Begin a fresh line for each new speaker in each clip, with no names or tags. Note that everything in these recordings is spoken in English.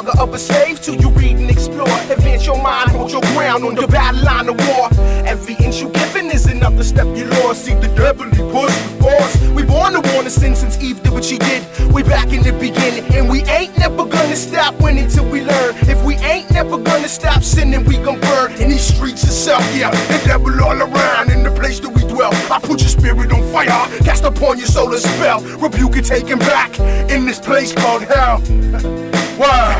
saga of a slave till you read and explore. Advance your mind, hold your ground on the battle line of war. Every inch you given is another step you lost. See the devil, he push with force. We born to warn the sin since Eve did what she did. We back in the beginning, and we ain't never gonna stop winning till we learn. If we ain't never gonna stop sinning, we gon' burn in these streets of itself. Yeah, the devil all around in the place that we dwell. I put your spirit on fire, cast upon your soul a spell. Rebuke it, take him back in this place called hell. Why?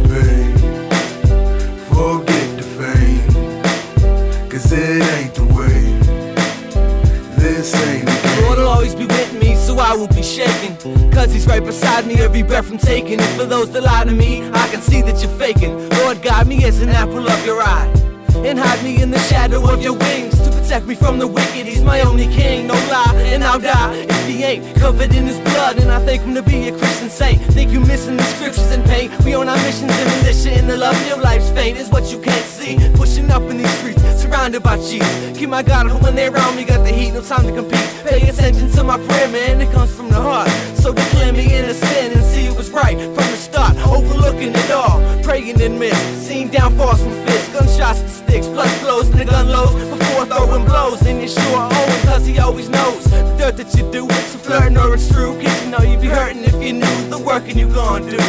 I
won't be shaken. Cause he's right beside me, every breath I'm taking. And for those that lie to me, I can see that you're faking. Lord, guide me as an apple of your eye. And hide me in the shadow of your wings protect me from the wicked. He's my only king, no lie, and I'll die if he ain't covered in his blood. And I thank him to be a Christian saint. Think you missing the scriptures and pain. We on our missions and militia, and the love of your life's fate is what you can't see. Pushing up in these streets, surrounded by cheats. Keep my God when they're around me, got the heat, no time to compete. Pay attention to my prayer, man, it comes from the heart. So declare me innocent and see it was right from the start. Overlooking it all, praying and miss. Seeing downfalls from fists, gunshots and sticks, blood flows in the gun lows before throwing blows. And you're sure Owen, cause he always knows the dirt that you do. It's a flirting or it's true. Kids, you know you'd be hurting if you knew the working you gon' do.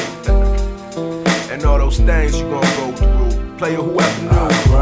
And all those things you gon' go through. Player whoever knew.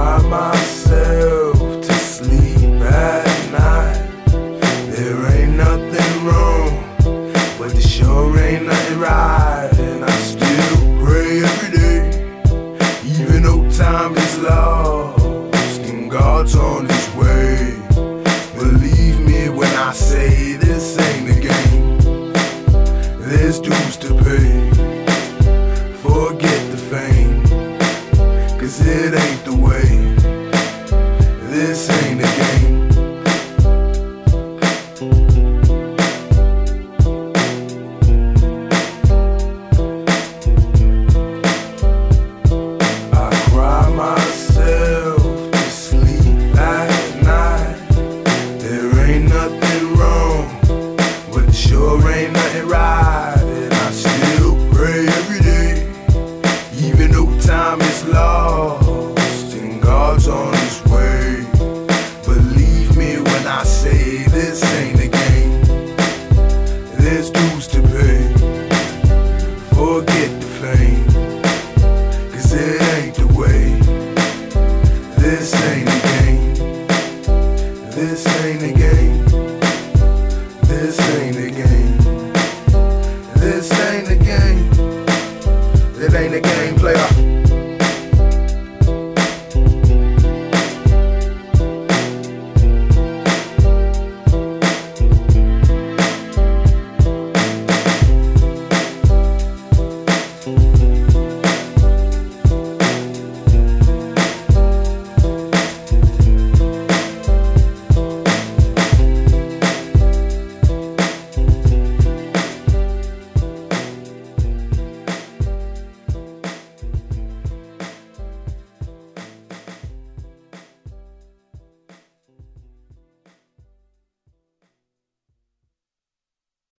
Cause it ain't the way. This ain't a game. There's dues to pay. Forget the fame. Cause it ain't the way. This ain't